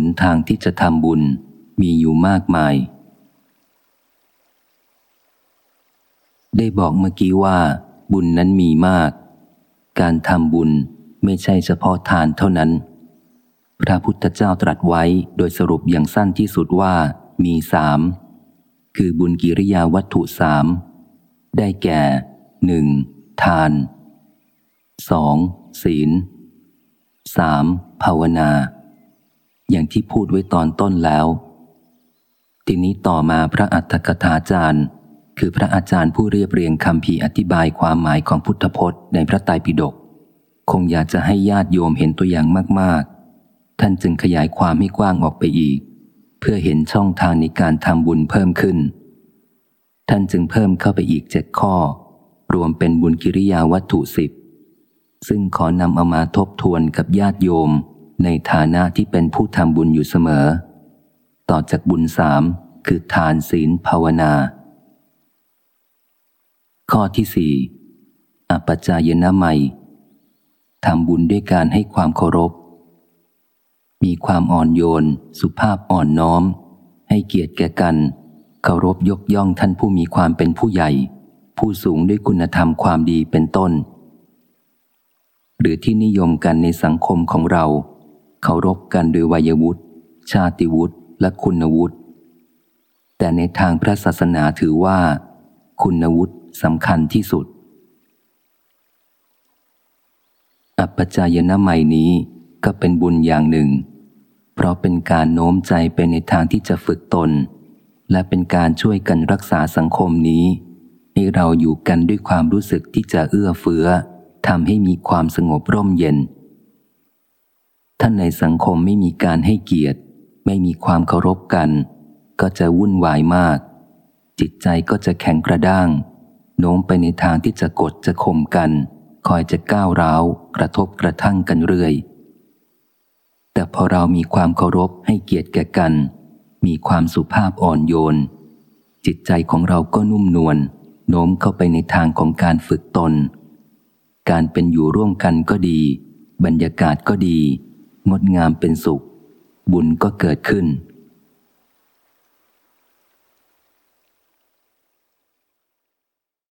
นทางที่จะทำบุญมีอยู่มากมาย ได้บอกเมื่อกี้ว่า บุญนั้นมีมาก การทำบุญไม่ใช่เฉพาะทานเท่านั้น พระพุทธเจ้าตรัสไว้โดยสรุปอย่างสั้นที่สุดว่ามีสามคือบุญกิริยาวัตถุสามได้แก่หนึ่งทานสองศีลสามภาวนา อย่างที่พูดไว้ตอนต้นแล้ว ทีนี้ต่อมาพระอัฏฐกถาจารย์ คือพระอาจารย์ผู้เรียบเรียงคำพีอธิบายความหมายของพุทธพจน์ในพระไตรปิฎกคงอยากจะให้ญาติโยมเห็นตัวอย่างมาก ๆ ท่านจึงขยายความให้กว้างออกไปอีก เพื่อเห็นช่องทางในการทำบุญเพิ่มขึ้น ท่านจึงเพิ่มเข้าไปอีกเจ็ดข้อ รวมเป็นบุญกิริยาวัตถุสิบซึ่งขอนำเอามาทบทวนกับญาติโยม ในฐานะที่เป็นผู้ทำบุญอยู่เสมอ ต่อจากบุญสามคือทานศีลภาวนา ข้อที่สี่อปัจายนะไมทำบุญด้วยการให้ความเคารพ มีความอ่อนโยน สุภาพอ่อนน้อม ให้เกียรติแก่กัน เคารพยกย่องท่านผู้มีความเป็นผู้ใหญ่ ผู้สูงด้วยคุณธรรมความดีเป็นต้น หรือที่นิยมกันในสังคมของเรา เคารพกันโดยวัยวุฒิชาติวุฒิและคุณวุฒิแต่ในทางพระศาสนาถือว่า คุณวุฒิสำคัญที่สุด อัปจายนะใหม่นี้ก็เป็นบุญอย่างหนึ่ง เพราะเป็นการโน้มใจไปในทางที่จะฝึกตน และเป็นการช่วยกันรักษาสังคมนี้ ให้เราอยู่กันด้วยความรู้สึกที่จะเอื้อเฟื้อทำให้มีความสงบร่มเย็น ท่าในสังคมไม่มีการให้เกียรติ ไม่มีความเคารพกัน ก็จะวุ่นวายมาก จิตใจก็จะแข็งกระด้าง โน้มไปในทางที่จะกดจะข่มกัน คอยจะก้าวร้าว กระทบกระทั่งกันเรื่อย แต่พอเรามีความเคารพให้เกียรติแก่กัน มีความสุภาพอ่อนโยน จิตใจของเราก็นุ่มนวลโน้มเข้าไปในทางของการฝึกตน การเป็นอยู่ร่วมกันก็ดี บรรยากาศก็ดี งดงามเป็นสุข บุญก็เกิดขึ้น